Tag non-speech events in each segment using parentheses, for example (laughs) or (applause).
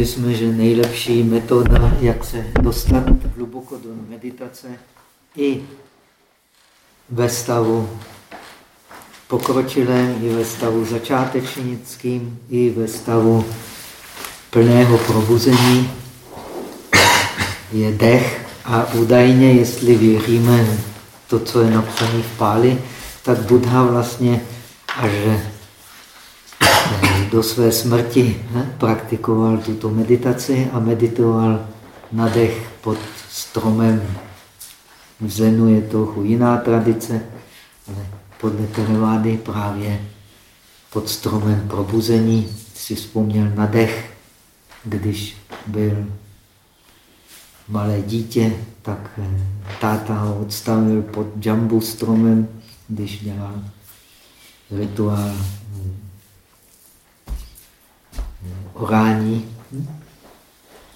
Viděli jsme, že nejlepší metoda, jak se dostat hluboko do meditace, i ve stavu pokročilém, i ve stavu začátečnickým, i ve stavu plného probuzení, je dech. A údajně, jestli věříme to, co je napsané v Páli, tak Buddha vlastně až do své smrti praktikoval tuto meditaci a meditoval na dech pod stromem. V Zenu je trochu jiná tradice, ale podle Terevády právě pod stromem probuzení si vzpomněl na dech, když byl malé dítě, tak eh, táta ho odstavil pod džambu stromem, když dělal rituál orání,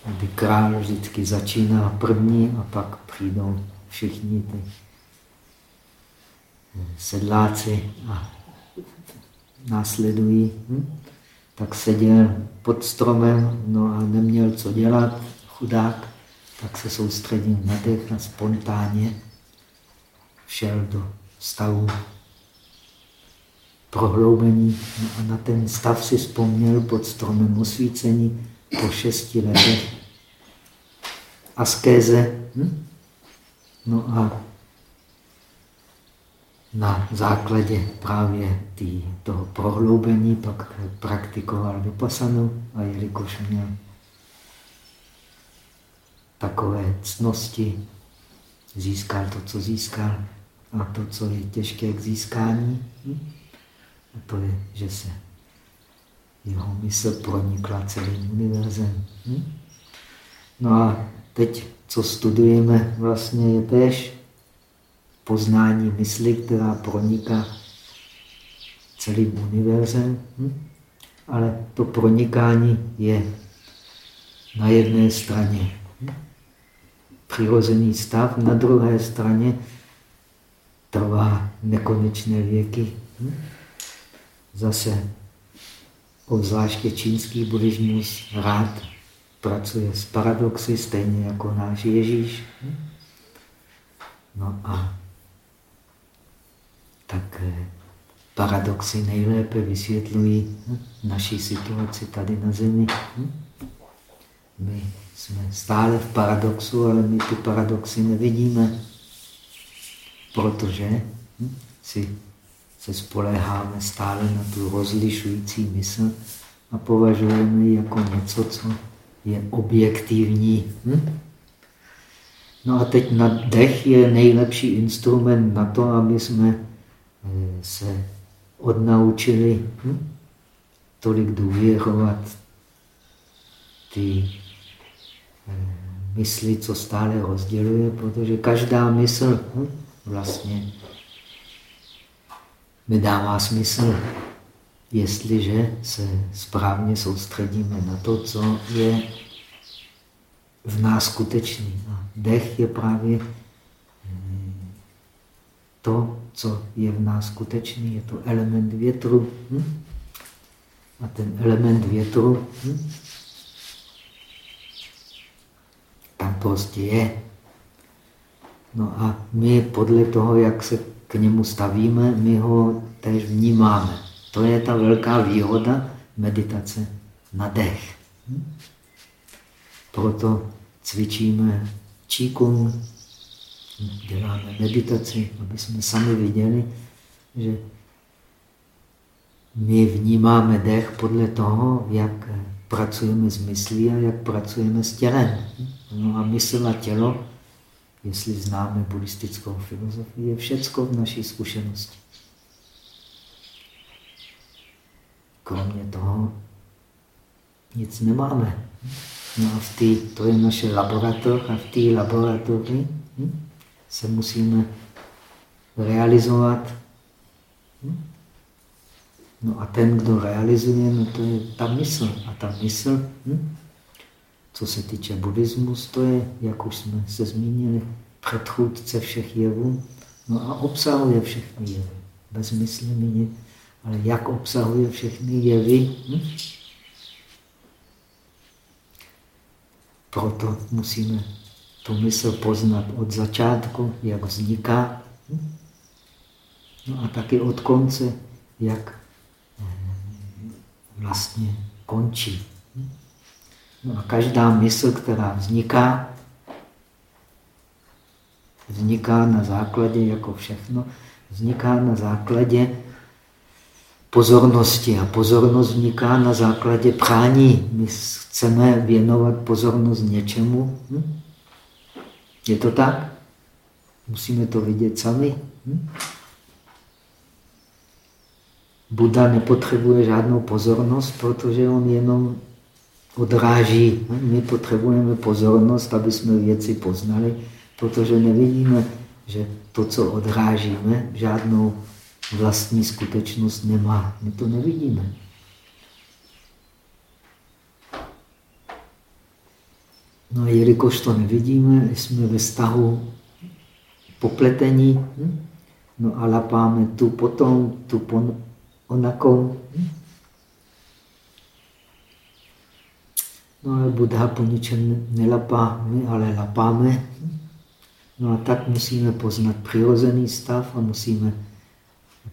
kdy král vždycky začíná první a pak přijdou všichni ty sedláci a následují. Tak seděl pod stromem no a neměl co dělat, chudák, tak se soustředil na dech a spontánně šel do stavu prohloubení. No a na ten stav si vzpomněl pod stromem osvícení po šesti letech askéze. Hm? No a na základě právě tý, toho prohloubení pak praktikoval vypasanu a jelikož měl takové cnosti, získal to, co získal a to, co je těžké k získání. Hm? Je, že se jeho mysl pronikla celým univerzem. Hm? No a teď, co studujeme, vlastně je též poznání mysli, která proniká celým univerzem. Hm? Ale to pronikání je na jedné straně hm? přirozený stav, na druhé straně trvá nekonečné věky. Hm? Zase obzvláště čínský buddhismus rád pracuje s paradoxy, stejně jako náš Ježíš. No a tak eh, paradoxy nejlépe vysvětlují naší situaci tady na Zemi. My jsme stále v paradoxu, ale my ty paradoxy nevidíme, protože si se spoléháme stále na tu rozlišující mysl a považujeme ji jako něco, co je objektivní. Hm? No a teď na dech je nejlepší instrument na to, aby jsme eh, se odnaučili hm? tolik důvěřovat ty eh, mysli, co stále rozděluje, protože každá mysl hm? vlastně nedává smysl, jestliže se správně soustředíme na to, co je v nás skutečný. A dech je právě hm, to, co je v nás skutečný, je to element větru. Hm? A ten element větru hm? tam prostě je. No a my podle toho, jak se k němu stavíme, my ho též vnímáme. To je ta velká výhoda meditace na dech. Hm? Proto cvičíme číkung, děláme meditaci, aby jsme sami viděli, že my vnímáme dech podle toho, jak pracujeme s myslí a jak pracujeme s tělem. No a mysl a tělo jestli známe buddhistickou filozofii, je všecko v naší zkušenosti. Kromě toho nic nemáme. No a v tý, to je naše laboratoř a v té laboratoři hm, se musíme realizovat. Hm? No a ten, kdo realizuje, no to je ta mysl. A ta mysl hm, co se týče buddhismu, to je, jak už jsme se zmínili, předchůdce všech jevů, no a obsahuje všechny jevy. Bez mysli mi ale jak obsahuje všechny jevy? Hm? Proto musíme tu mysl poznat od začátku, jak vzniká, no a taky od konce, jak eh, vlastně končí. No a každá mysl, která vzniká, vzniká na základě, jako všechno, vzniká na základě pozornosti. A pozornost vzniká na základě prání. My chceme věnovat pozornost něčemu. Hm? Je to tak? Musíme to vidět sami. Hm? Buda nepotřebuje žádnou pozornost, protože on jenom odráží. My potřebujeme pozornost, aby jsme věci poznali, protože nevidíme, že to, co odrážíme, žádnou vlastní skutečnost nemá. My to nevidíme. No a jelikož to nevidíme, jsme ve stahu popletení, hm? no a lapáme tu potom, tu pon, onakou. Hm? No ale Buddha po ničem nelapá, my ale lapáme. No a tak musíme poznat přirozený stav a musíme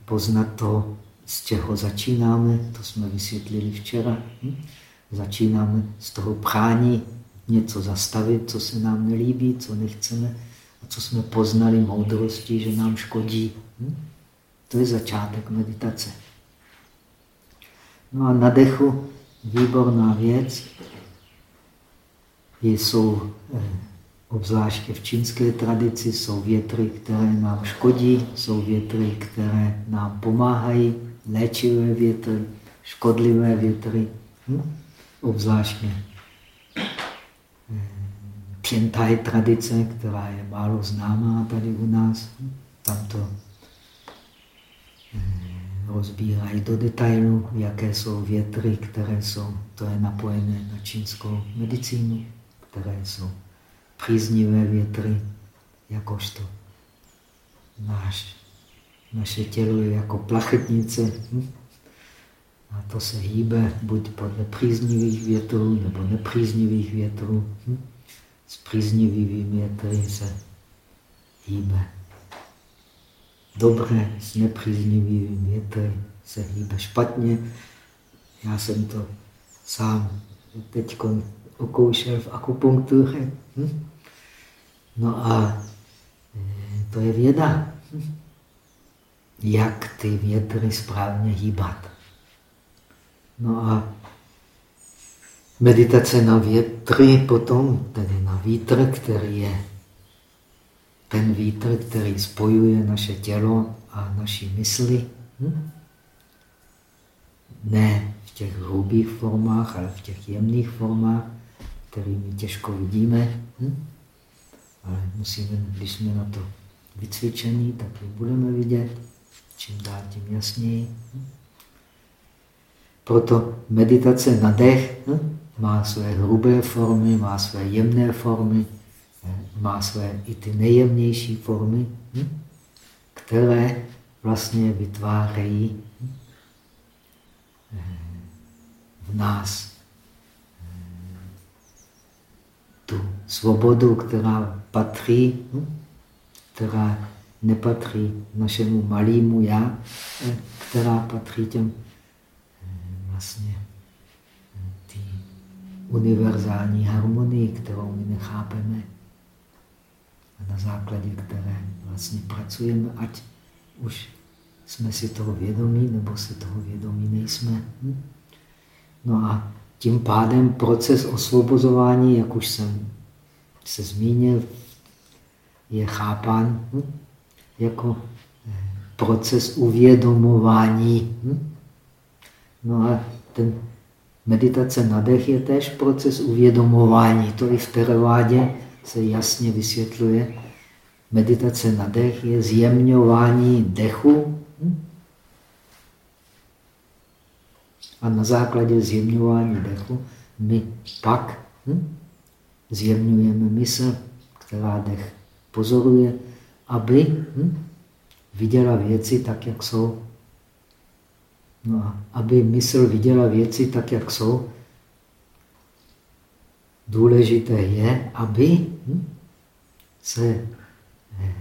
poznat to, z čeho začínáme. To jsme vysvětlili včera. Začínáme z toho prání něco zastavit, co se nám nelíbí, co nechceme a co jsme poznali moudrosti, že nám škodí. To je začátek meditace. No a na dechu výborná věc jsou eh, obzvláště v čínské tradici, jsou větry, které nám škodí, jsou větry, které nám pomáhají, léčivé větry, škodlivé větry, hm? obzvláště Tientai hm, tradice, která je málo známá tady u nás. Tam to hm, rozbírají do detailu, jaké jsou větry, které jsou, to je napojené na čínskou medicínu, které jsou příznivé větry, jakožto náš, naše tělo je jako plachetnice. Hm? A to se hýbe buď podle příznivých větrů nebo nepříznivých větrů. Hm? S příznivými větry se hýbe dobře, s nepříznivými větry se hýbe špatně. Já jsem to sám teď okoušel v akupunktuře. Hm? No a e, to je věda. Hm? Jak ty větry správně hýbat. No a meditace na větry potom, tedy na vítr, který je ten vítr, který spojuje naše tělo a naši mysli. Hm? Ne v těch hrubých formách, ale v těch jemných formách, kterými těžko vidíme. Hm? Ale musíme, když jsme na to vycvičení, tak je budeme vidět, čím dál tím jasněji. Hm? Proto meditace na dech hm, má své hrubé formy, má své jemné formy, hm, má své i ty nejjemnější formy, hm, které vlastně vytvářejí v nás tu svobodu, která patří, která nepatří našemu malému já, která patří těm vlastně ty univerzální harmonii, kterou my nechápeme a na základě které vlastně pracujeme, ať už jsme si toho vědomí, nebo si toho vědomí nejsme. Hm? No a tím pádem proces osvobozování, jak už jsem se zmínil, je chápán hm? jako eh, proces uvědomování. Hm? No a ten meditace na dech je též proces uvědomování. To i v teravádě se jasně vysvětluje. Meditace na dech je zjemňování dechu hm? A na základě zjemňování dechu my pak hm? zjemňujeme mysl, která dech pozoruje, aby hm? viděla věci tak, jak jsou. No a aby mysl viděla věci tak, jak jsou, důležité je, aby hm, se eh,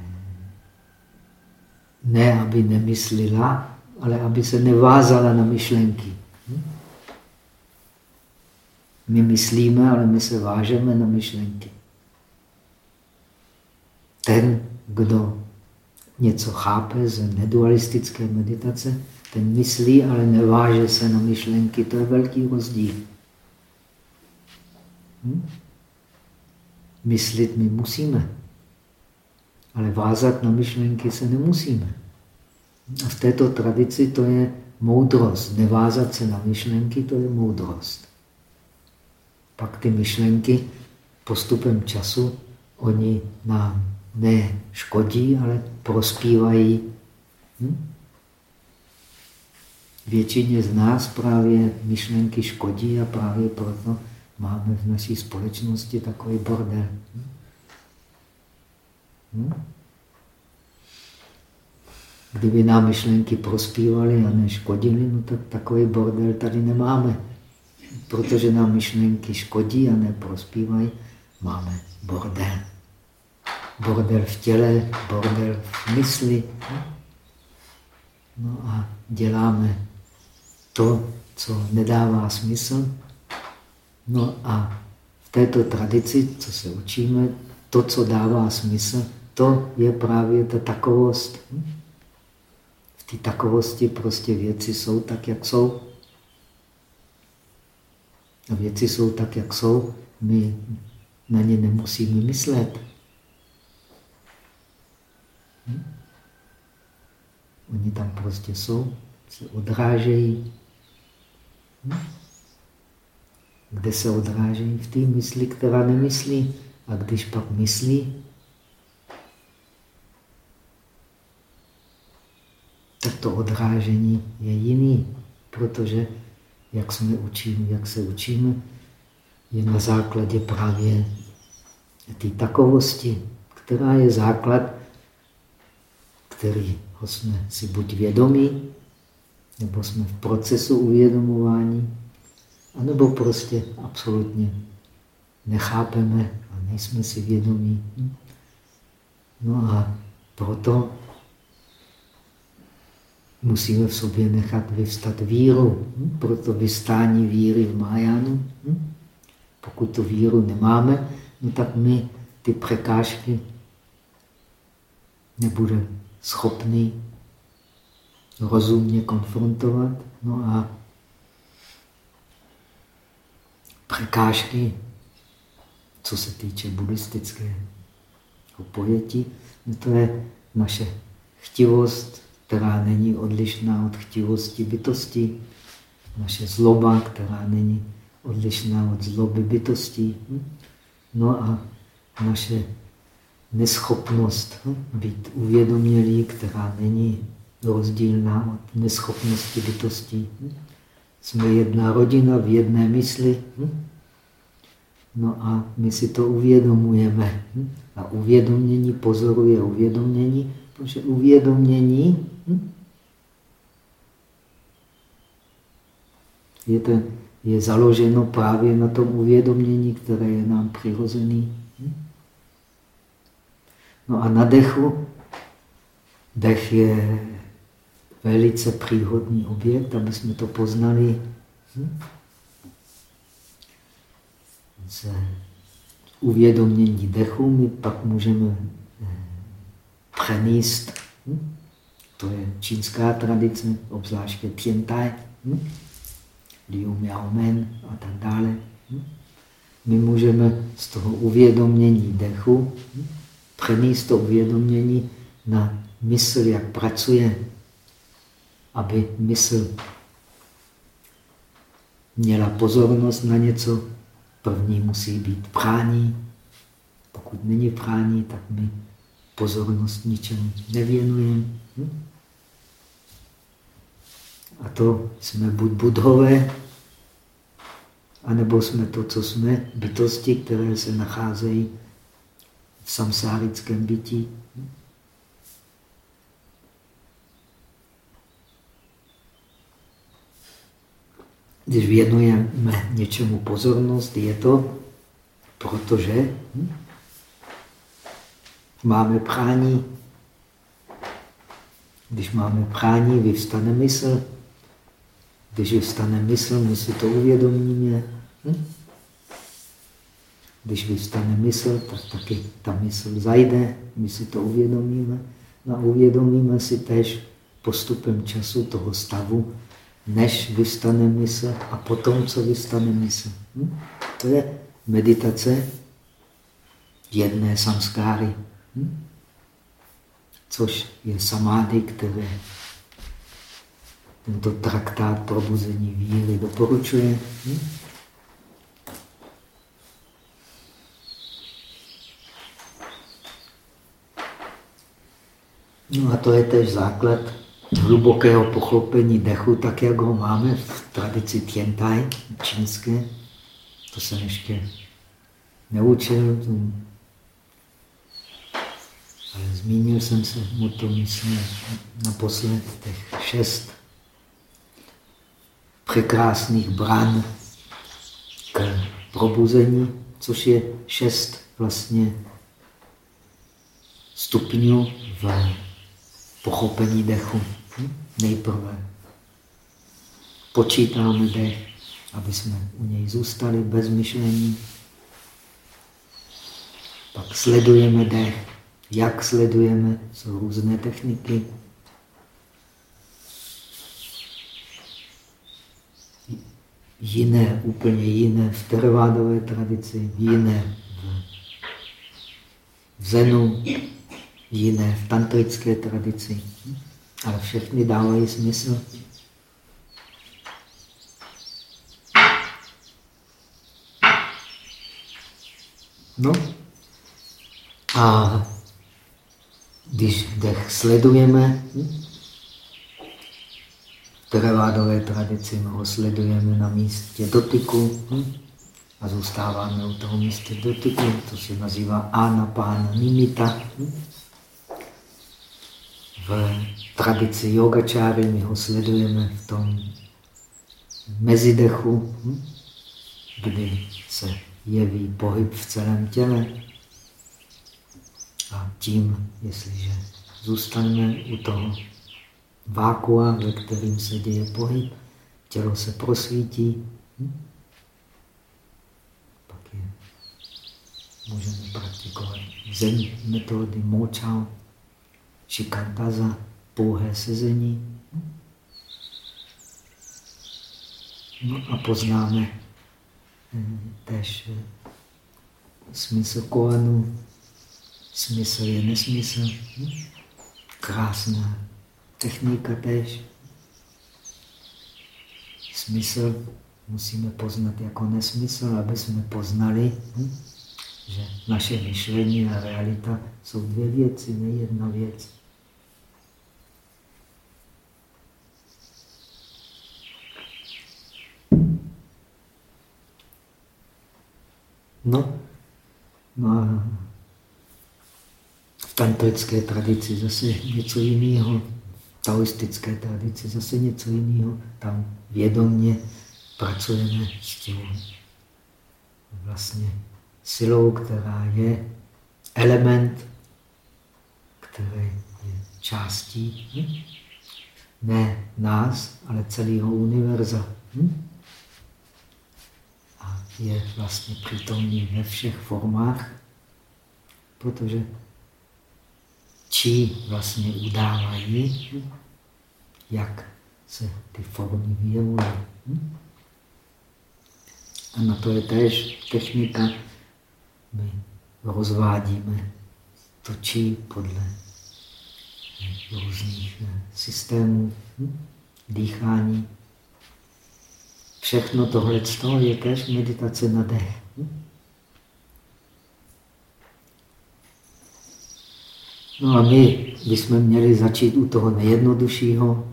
ne, aby nemyslela, ale aby se nevázala na myšlenky. My myslíme, ale my se vážeme na myšlenky. Ten, kdo něco chápe z nedualistické meditace, ten myslí, ale neváže se na myšlenky. To je velký rozdíl. Hm? Myslit my musíme, ale vázat na myšlenky se nemusíme. A v této tradici to je moudrost. Nevázat se na myšlenky, to je moudrost. Pak ty myšlenky postupem času, oni nám ne škodí, ale prospívají. Hm? Většině z nás právě myšlenky škodí a právě proto máme v naší společnosti takový bordel. Hm? Kdyby nám myšlenky prospívaly a neškodily, no tak takový bordel tady nemáme. Protože nám myšlenky škodí a neprospívají, máme bordel. Bordel v těle, bordel v mysli. No a děláme to, co nedává smysl. No a v této tradici, co se učíme, to, co dává smysl, to je právě ta takovost. V té takovosti prostě věci jsou tak, jak jsou. A věci jsou tak, jak jsou. My na ně nemusíme myslet. Hm? Oni tam prostě jsou, se odrážejí. Hm? Kde se odrážejí? V té mysli, která nemyslí. A když pak myslí, tak to odrážení je jiný, protože jak, jsme učíme, jak se učíme, je na základě právě té takovosti, která je základ, který jsme si buď vědomí, nebo jsme v procesu uvědomování, anebo prostě absolutně nechápeme a nejsme si vědomí. No a proto musíme v sobě nechat vyvstat víru. Proto vystání víry v Májánu. Pokud tu víru nemáme, no tak my ty překážky nebudeme schopni rozumně konfrontovat. No a překážky, co se týče buddhistického pojetí, no to je naše chtivost, která není odlišná od chtivosti bytosti, naše zloba, která není odlišná od zloby bytostí. No a naše neschopnost být uvědomělý, která není rozdílná od neschopnosti bytostí. Jsme jedna rodina v jedné mysli. No a my si to uvědomujeme. A uvědomění pozoruje uvědomění, protože uvědomění je, to, je založeno právě na tom uvědomění, které je nám přirozený. No a na dechu, dech je velice příhodný objekt, aby jsme to poznali. Z uvědomění dechu my pak můžeme eh, přenést, to je čínská tradice, obzvláště Tiantai, Liu Miaomen a tak dále. My můžeme z toho uvědomění dechu přenést to uvědomění na mysl, jak pracuje, aby mysl měla pozornost na něco. První musí být prání. Pokud není prání, tak my pozornost ničemu nevěnujeme. Hm? A to jsme buď budhové, anebo jsme to, co jsme, bytosti, které se nacházejí v samsárickém bytí. Když věnujeme něčemu pozornost, je to Protože máme prání. Když máme prání, vyvstane mysl. Když vyvstane mysl, my si to uvědomíme. Hm? Když vyvstane mysl, tak taky ta mysl zajde, my si to uvědomíme. No a uvědomíme si tež postupem času toho stavu, než vystane mysl a potom, co vystane mysl. Hm? To je meditace jedné samskáry, hm? což je samády, které tento traktát probuzení víry doporučuje. Hm? No a to je tež základ hlubokého pochopení dechu, tak jak ho máme v tradici Tiantai čínské. To jsem ještě neučil, ale zmínil jsem se mu to, myslím, naposled těch šest překrásných bran k probuzení, což je šest vlastně stupňů v pochopení dechu. Hm? Nejprve počítáme dech, aby jsme u něj zůstali bez myšlení. Pak sledujeme dech. Jak sledujeme? Jsou různé techniky. Jiné, úplně jiné v tervádové tradici, jiné v zenu, jiné v tantrické tradici. Ale všechny dávají smysl. No a když dech sledujeme, teravádové tradici ho sledujeme na místě dotyku a zůstáváme u toho místě dotyku, to se nazývá anapána nimita. V tradici yogačáry my ho sledujeme v tom mezidechu, kdy se jeví pohyb v celém těle. A tím, jestliže zůstaneme u toho vákua, ve kterým se děje pohyb, tělo se prosvítí, hm? pak je, můžeme praktikovat zen metody močao, šikantaza, pouhé sezení. No a poznáme hm, tež eh, smysl koanu, Smysl je nesmysl. Krásná technika tež. Smysl musíme poznat jako nesmysl, aby jsme poznali, že naše myšlení a realita jsou dvě věci, ne jedna věc. No, no a tantrické tradici zase něco jiného, taoistické tradici zase něco jiného. Tam vědomně pracujeme s tím vlastně silou, která je element, který je částí hm? ne nás, ale celého univerza. Hm? A je vlastně přítomný ve všech formách, protože či vlastně udávají, jak se ty formy vyjevují. A na to je též technika. My rozvádíme to či podle různých systémů dýchání. Všechno tohle je též meditace na dech. No a my bychom měli začít u toho nejjednoduššího,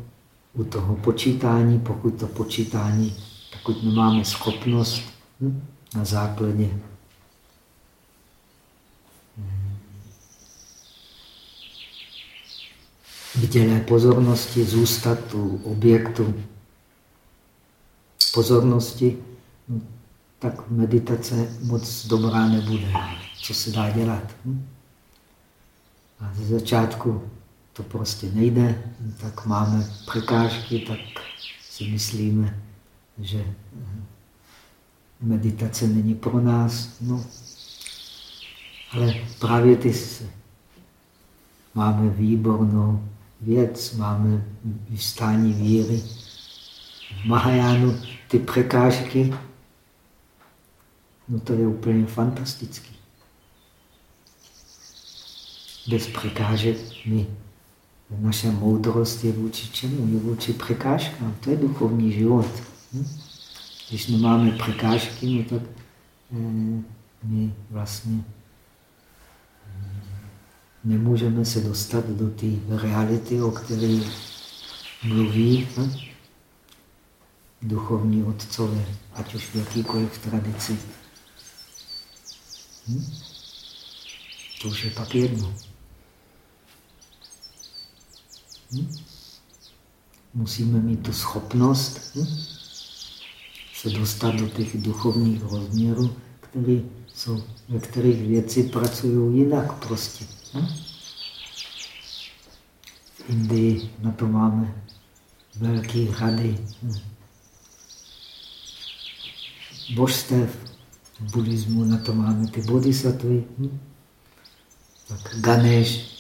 u toho počítání, pokud to počítání, pokud nemáme schopnost hm, na základě vidělé pozornosti zůstat u objektu pozornosti, hm, tak meditace moc dobrá nebude. Co se dá dělat? Hm? A ze začátku to prostě nejde, tak máme překážky, tak si myslíme, že meditace není pro nás. No, ale právě ty máme výbornou věc, máme vystání víry. V Mahajánu ty překážky, no to je úplně fantastický. Bez překážek my, naše moudrost je vůči čemu? Je vůči překážkám. To je duchovní život. Hm? Když nemáme překážky, no tak eh, my vlastně nemůžeme se dostat do té reality, o které mluví hm? duchovní otcové, ať už v jakýkoliv tradici. Hm? To už je pak jedno. Hm? Musíme mít tu schopnost hm? se dostat do těch duchovních rozměrů, které jsou, ve kterých věci pracují jinak prostě. Hm? V Indii na to máme velký hrady hm? božstev. V buddhismu na to máme ty bodhisattvy. Hm? Tak Ganesh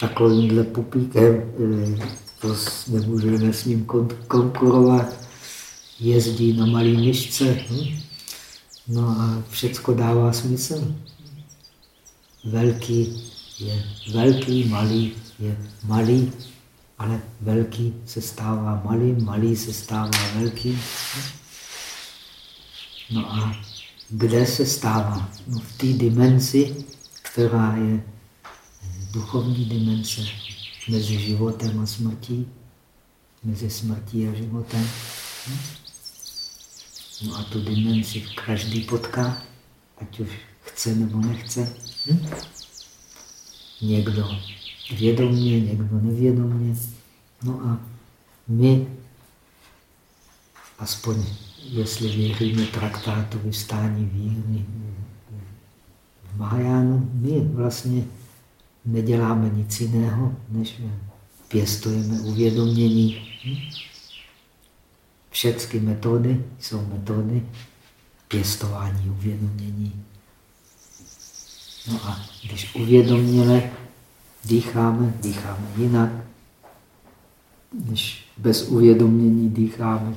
takovýmhle pupíkem, eh, to nemůžeme s ním konkurovat, jezdí na malý myšce. Hm? No a všecko dává smysl. Velký je velký, malý je malý, ale velký se stává malým, malý se stává velkým. No a kde se stává? No v té dimenzi, která je duchovní dimenze mezi životem a smrtí, mezi smrtí a životem. No a tu dimenzi každý potká, ať už chce nebo nechce. Někdo vědomně, někdo nevědomně. No a my, aspoň jestli věříme traktátu vystání víry v Mahajánu, my vlastně neděláme nic jiného, než pěstujeme uvědomění. Všechny metody jsou metody pěstování uvědomění. No a když uvědoměle dýcháme, dýcháme jinak. Když bez uvědomění dýcháme,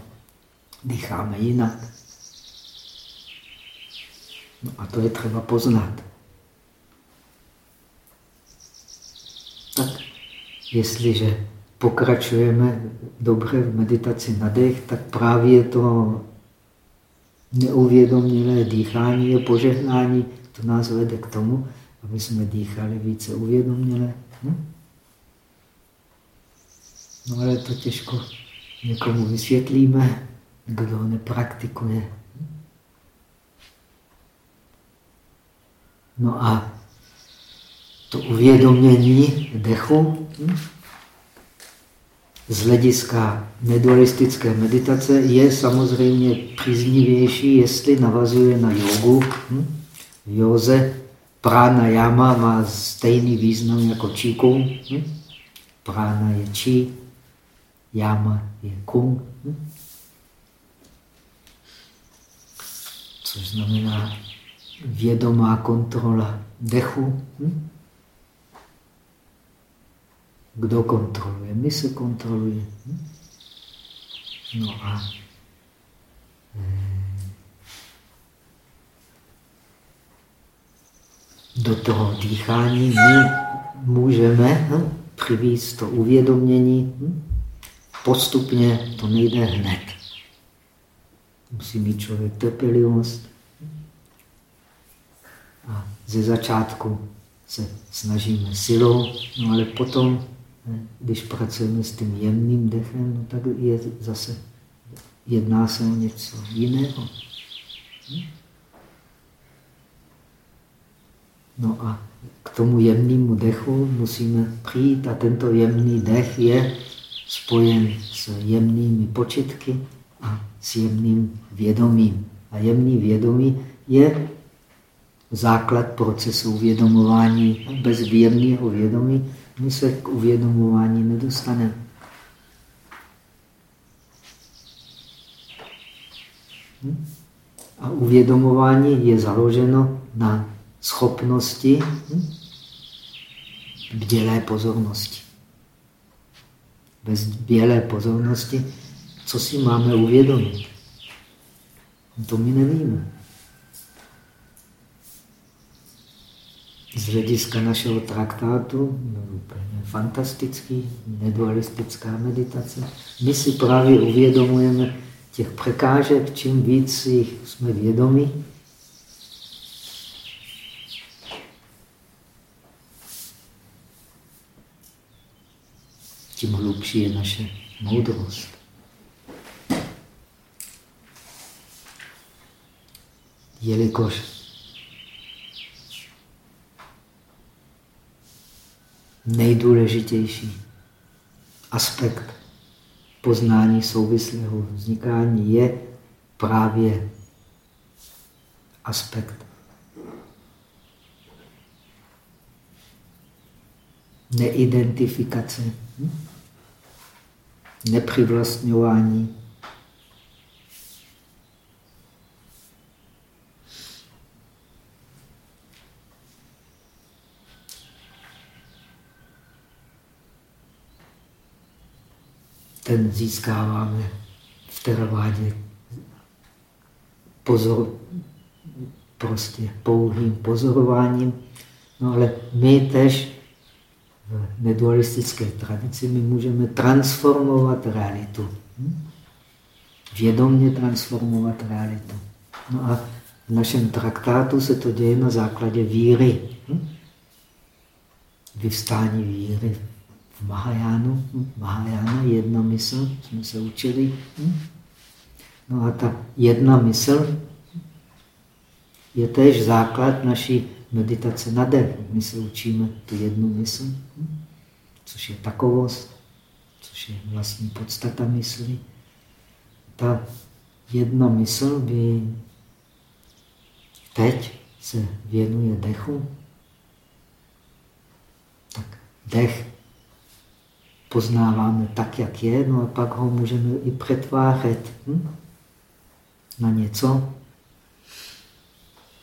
dýcháme jinak. No a to je třeba poznat. Tak, jestliže pokračujeme dobře v meditaci na dech, tak právě to neuvědomělé dýchání je požehnání, to nás vede k tomu, aby jsme dýchali více uvědoměle. Hm? No ale to těžko někomu vysvětlíme, kdo nepraktikuje. No a to uvědomění dechu hm? z hlediska nedualistické meditace je samozřejmě příznivější, jestli navazuje na jogu. Hm? V józe Prána jama má stejný význam jako číkung. Hm? Prána je čí, jama je kung. Hm? Což znamená vědomá kontrola dechu. Hm? Kdo kontroluje? My se kontroluje. Hm? No a eh, do toho dýchání my můžeme hm, přivízt to uvědomění. Hm, postupně to nejde hned. Musí mít člověk trpělivost. A ze začátku se snažíme silou, no ale potom, když pracujeme s tím jemným dechem, no tak je zase jedná se o něco jiného. No a k tomu jemnému dechu musíme přijít a tento jemný dech je spojen s jemnými počitky a s jemným vědomím. A jemný vědomí je základ procesu uvědomování. Bez jemného vědomí my se k uvědomování nedostaneme. Hm? A uvědomování je založeno na schopnosti hm? bdělé pozornosti. Bez bělé pozornosti, co si máme uvědomit? To my nevíme. Z hlediska našeho traktátu, úplně fantastický, nedualistická meditace, my si právě uvědomujeme těch překážek, čím víc jich jsme vědomí, tím hlubší je naše moudrost. Jelikož nejdůležitější aspekt poznání souvislého vznikání je právě aspekt neidentifikace, hm? nepřivlastňování. Ten získáváme v teravádě pozor, prostě pouhým pozorováním. No ale my tež v nedualistické tradici my můžeme transformovat realitu. Hm? Vědomně transformovat realitu. No a v našem traktátu se to děje na základě víry. Hm? Vyvstání víry Mahajánu. Hm? Mahajana, jedna mysl, jsme se učili. No a ta jedna mysl je též základ naší meditace na dech. My se učíme tu jednu mysl, což je takovost, což je vlastní podstata mysli. Ta jedna mysl by teď se věnuje dechu, tak dech poznáváme tak, jak je, no a pak ho můžeme i přetvářet hm? na něco,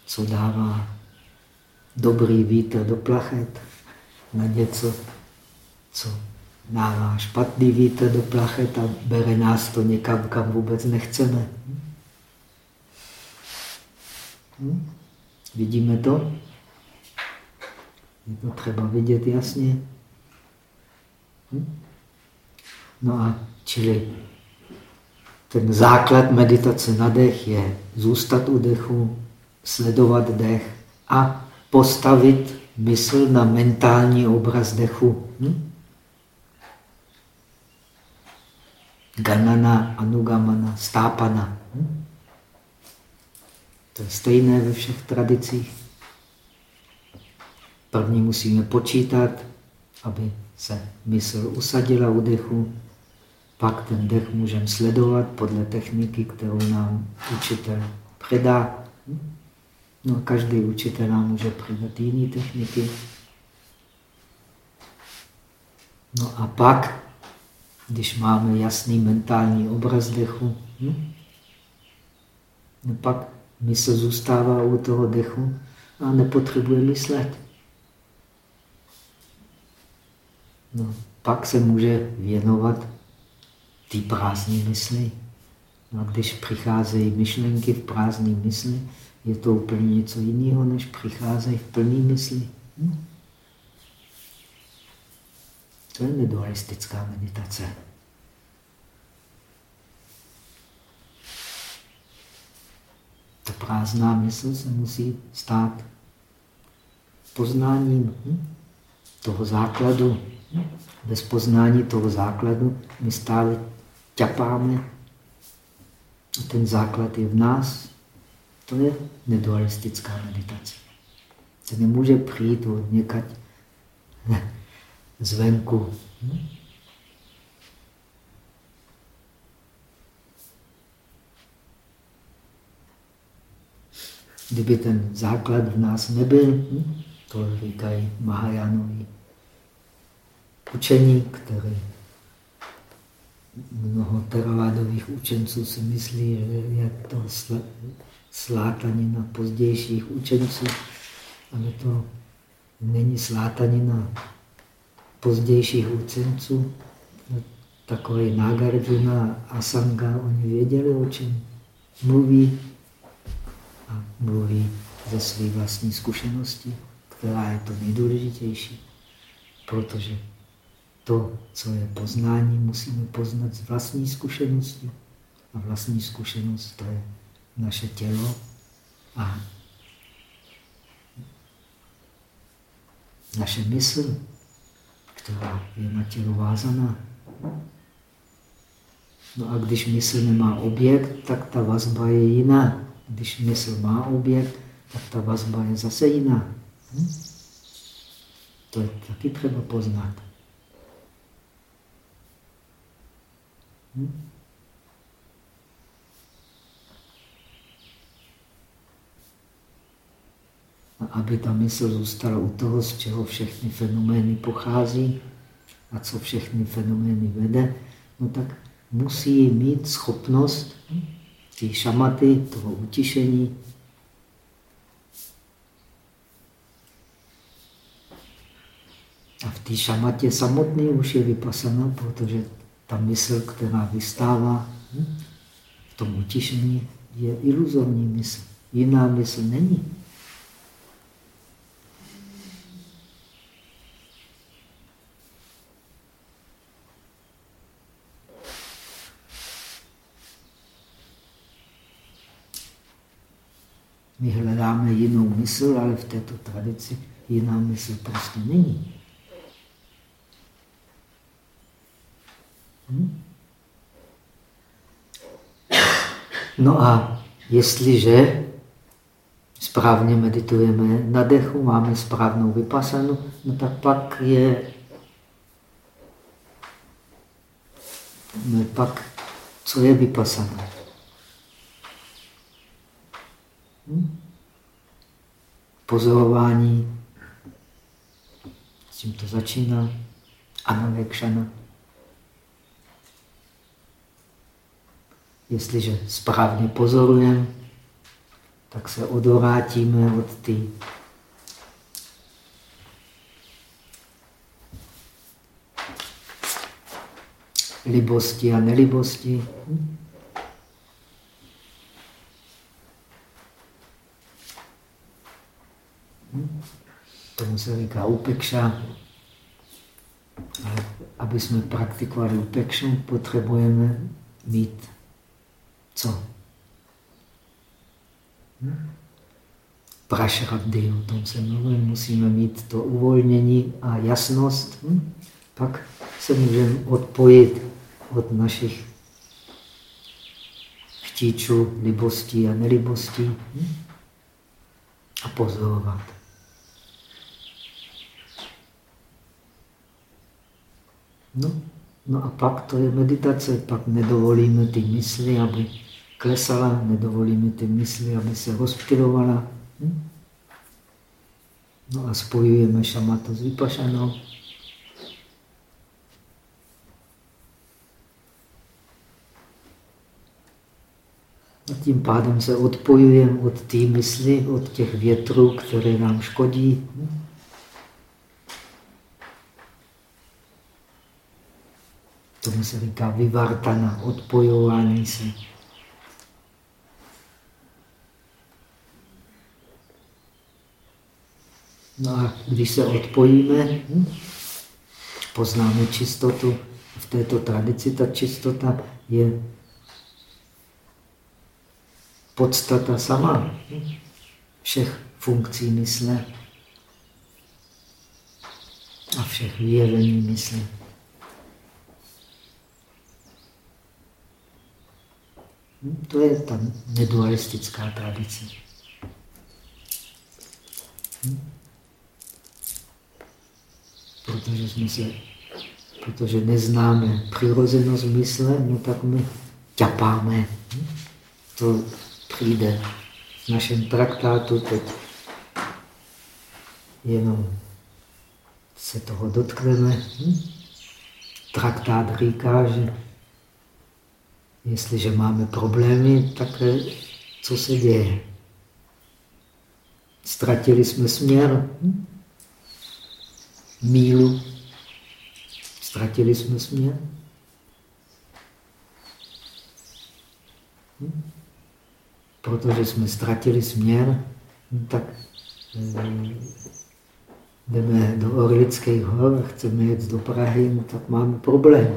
co dává dobrý vítr do plachet, na něco, co dává špatný vítr do plachet a bere nás to někam, kam vůbec nechceme. Hm? Vidíme to? Je to třeba vidět jasně. No a čili ten základ meditace na dech je zůstat u dechu, sledovat dech a postavit mysl na mentální obraz dechu. Hm? Ganana, anugamana, stápana. Hm? To je stejné ve všech tradicích. První musíme počítat, aby se mysl usadila u dechu. Pak ten dech můžeme sledovat podle techniky, kterou nám učitel předá. No, každý učitel nám může přidat jiné techniky. No a pak, když máme jasný mentální obraz dechu, hm? no pak mysl zůstává u toho dechu a nepotřebuje myslet. No, pak se může věnovat té prázdné mysli. No a když přicházejí myšlenky v prázdné mysli, je to úplně něco jiného, než přicházejí v plný mysli. Hm? To je nedualistická meditace. Ta prázdná mysl se musí stát poznáním hm? toho základu. Bez poznání toho základu my stále ťapáme. A ten základ je v nás, to je nedualistická meditace. To nemůže přijít od někať zvenku. Kdyby ten základ v nás nebyl, to říkají Mahajanovi učení, které mnoho teravádových učenců si myslí, že je to slátanina pozdějších učenců, ale to není slátanina pozdějších učenců. Takový Nagarjuna a Sanga, oni věděli, o čem mluví a mluví ze své vlastní zkušenosti, která je to nejdůležitější, protože to, co je poznání, musíme poznat z vlastní zkušenosti. A vlastní zkušenost to je naše tělo a naše mysl, která je na tělo vázaná. No a když mysl nemá objekt, tak ta vazba je jiná. Když mysl má objekt, tak ta vazba je zase jiná. Hm? To je taky třeba poznat. A aby ta mysl zůstala u toho, z čeho všechny fenomény pochází a co všechny fenomény vede, no tak musí mít schopnost ty šamaty, toho utišení, A v té šamatě samotný už je vypasana, protože ta mysl, která vystává hm, v tom utišení, je iluzorní mysl. Jiná mysl není. My hledáme jinou mysl, ale v této tradici jiná mysl prostě není. No a jestliže správně meditujeme na dechu, máme správnou vypasanu, no tak pak je no pak co je vypasana? Hm? Pozorování, s tím to začíná, analekšana. Jestliže správně pozorujeme, tak se odvrátíme od ty libosti a nelibosti. Tomu se říká upekša. Aby jsme praktikovali upekšu, potřebujeme mít co? Hm? Prašraddy, o tom se mluvím, musíme mít to uvolnění a jasnost. Hm? Pak se můžeme odpojit od našich chtíčů, libostí a nelibostí hm? a pozorovat. No, no a pak to je meditace, pak nedovolíme ty mysli, aby klesala, nedovolíme ty mysli, aby se rozptilovala. Hm? No a spojujeme šamatu s vypašanou. A tím pádem se odpojujeme od té mysli, od těch větrů, které nám škodí. Hm? Tomu se říká vyvartana, odpojování se. No a když se odpojíme, poznáme čistotu. V této tradici ta čistota je podstata sama všech funkcí mysle a všech vyjevení mysle. Hm, to je ta nedualistická tradice. Hm? Protože jsme se, protože neznáme přirozenost mysle, no tak my ťapáme. To přijde v našem traktátu teď jenom se toho dotkneme. Hm? Traktát říká, že jestliže máme problémy, tak eh, co se děje? Ztratili jsme směr, hm? Mílu, ztratili jsme směr. Hm? Protože jsme ztratili směr, hm, tak eh, jdeme do Orlických hor a chceme jet do Prahy, no tak máme problém.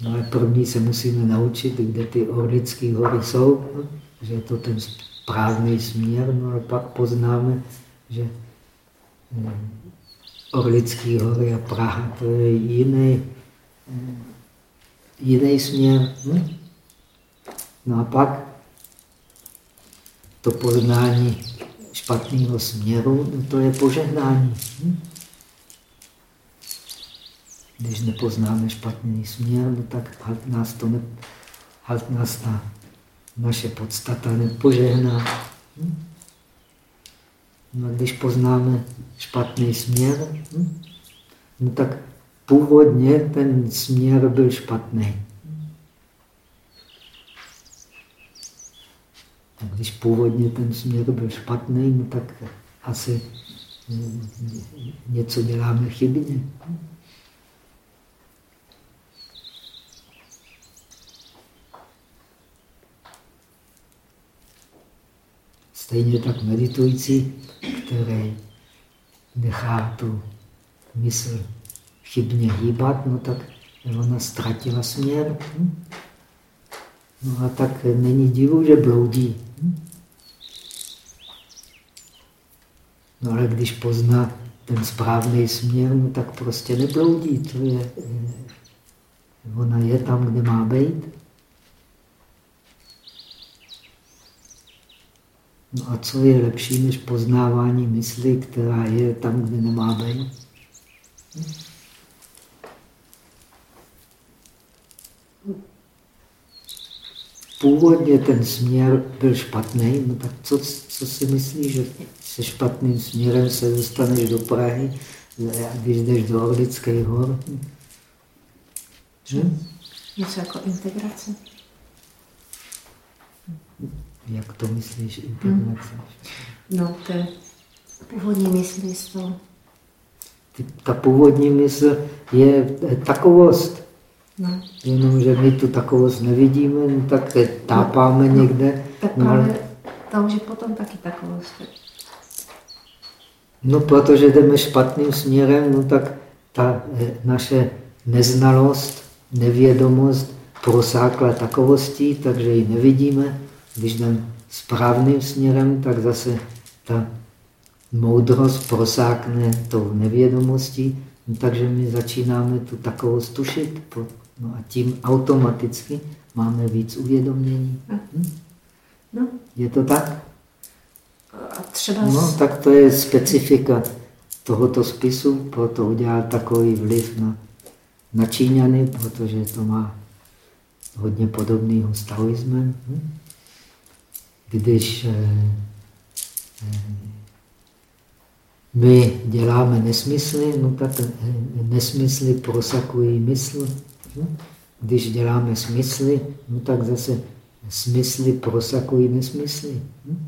No ale první se musíme naučit, kde ty Orlické hory jsou, že je to ten správný směr, no a pak poznáme, že Orlické hory a Praha to je jiný, jiný směr. Hm? No a pak to poznání špatného směru, no to je požehnání. Hm? Když nepoznáme špatný směr, no tak nás, to ne, nás ta naše podstata nepožehná. Hm? No když poznáme špatný směr, hm? no tak původně ten směr byl špatný. A když původně ten směr byl špatný, no tak asi něco děláme chybně. Stejně tak meditující, který nechá tu mysl chybně hýbat, no tak ona ztratila směr. No a tak není divu, že bloudí. No ale když pozná ten správný směr, no tak prostě nebloudí. To je, ona je tam, kde má být. No a co je lepší než poznávání mysli, která je tam, kde nemá být? Původně ten směr byl špatný, no tak co, co si myslíš, že se špatným směrem se dostaneš do Prahy, když jdeš do Orlických hor? Hm? Něco jako integrace. Jak to myslíš, integrace? Hmm. No, to je původní mysl toho. Ta původní mysl je takovost. No. Jenomže my tu takovost nevidíme, no tak tápáme no. někde. Tak no, právě to už je potom taky takovost. No, protože jdeme špatným směrem, no tak ta eh, naše neznalost, nevědomost prosákla takovostí, takže ji nevidíme. Když jdeme správným směrem, tak zase ta moudrost prosákne tou nevědomostí, no, takže my začínáme tu takovost tušit. No a tím automaticky máme víc uvědomění. Hm? No. Je to tak? A třeba... No, tak to je specifika tohoto spisu, proto udělal takový vliv na, na Číňany, protože to má hodně podobného s taoismem. Hm? Když eh, eh, my děláme nesmysly, no tak eh, nesmysly prosakují mysl. Hm? Když děláme smysly, no tak zase smysly prosakují nesmysly. Hm?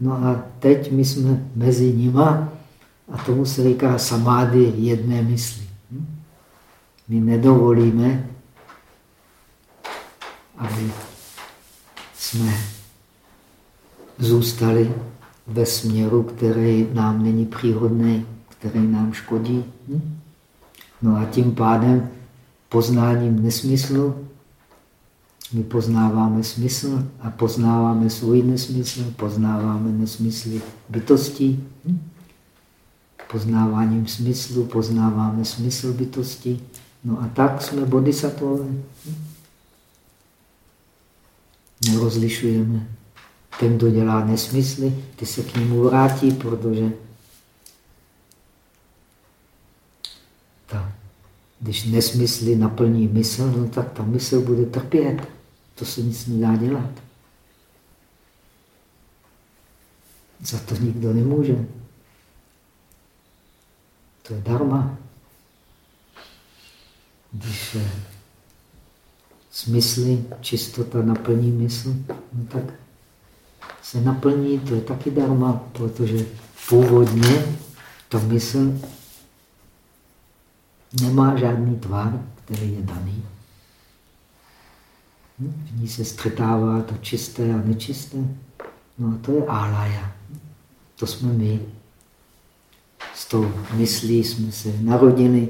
No a teď my jsme mezi nima a tomu se říká samády jedné mysli. Hm? My nedovolíme, aby jsme zůstali ve směru, který nám není příhodný, který nám škodí. No a tím pádem poznáním nesmyslu my poznáváme smysl a poznáváme svůj nesmysl, poznáváme nesmysly bytostí. Poznáváním smyslu poznáváme smysl bytosti. No a tak jsme bodhisattvové. Nerozlišujeme. Ten, kdo dělá nesmysly, ty se k němu vrátí, protože ta, když nesmysly naplní mysl, no tak ta mysl bude trpět. To se nic nedá dělat. Za to nikdo nemůže. To je dharma. Když smysly, čistota naplní mysl, no tak se naplní, to je taky dharma, protože původně ta mysl nemá žádný tvar, který je daný. Hm? V ní se střetává to čisté a nečisté. No a to je alaya. To jsme my. S tou myslí jsme se narodili,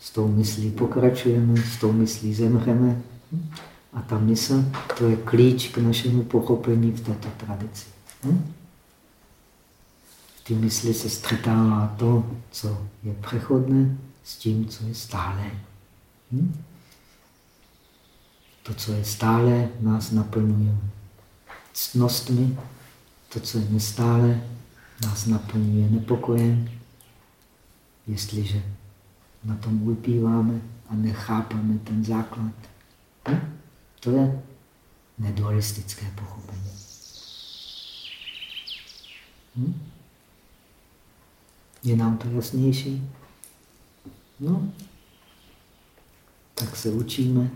s tou myslí pokračujeme, s tou myslí zemřeme. A ta mysl, to je klíč k našemu pochopení v této tradici. Hm? V té mysli se střetává to, co je přechodné, s tím, co je stále. Hm? To, co je stále, nás naplňuje ctnostmi, to, co je nestále, nás naplňuje nepokojem, jestliže na tom ulpíváme a nechápeme ten základ. Hm? To je nedualistické pochopení. Hm? Je nám to jasnější? No, tak se učíme.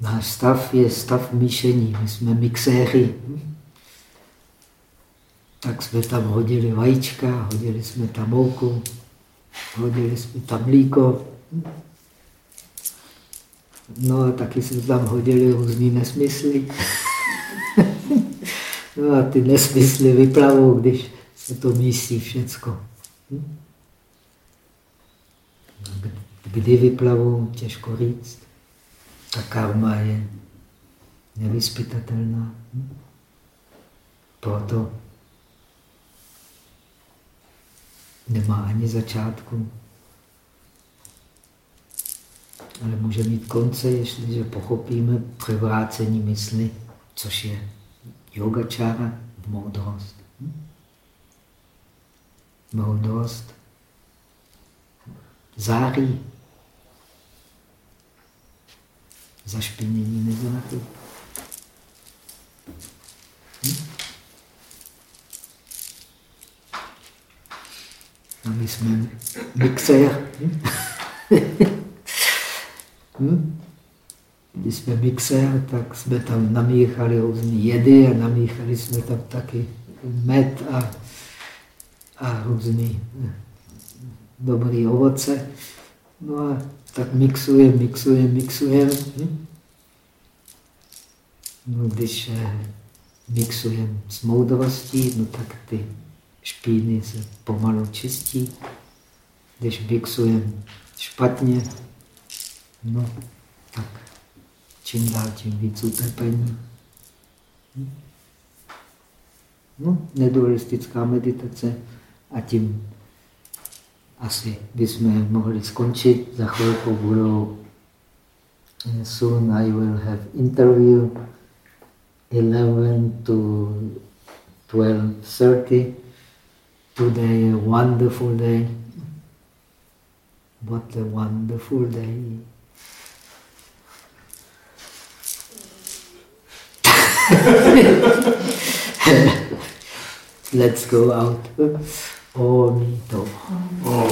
Náš stav je stav myšení. My jsme mixéry. Tak jsme tam hodili vajíčka, hodili jsme tam mouku, hodili jsme tam mlíko. No a taky jsme tam hodili různý nesmysly. (laughs) no a ty nesmysly vyplavou, když se to mísí všecko. Hm? Kdy vyplavou, těžko říct. Ta karma je nevyspytatelná. Hm? Proto nemá ani začátku. Ale může mít konce, jestliže pochopíme převrácení mysli, což je yogačára, moudrost. Hm? Moudrost září. Zašpinění nezáří. Hm? A my jsme mixér. (laughs) Hm? hm? Když jsme mixér, tak jsme tam namíchali různé jedy a namíchali jsme tam taky med a, a různý dobrý ovoce. No a tak mixujeme, mixujeme, mixujeme. Hm? No, když eh, mixujeme s moudrostí, no tak ty špíny se pomalu čistí. Když mixujeme špatně, no tak čím dál tím víc utrpení. No, nedualistická meditace a tím asi bychom mohli skončit. Za chvilku budou soon I will have interview 11 to 12.30. Today a wonderful day. What a wonderful day. (laughs) Let's go out. 阿弥陀佛。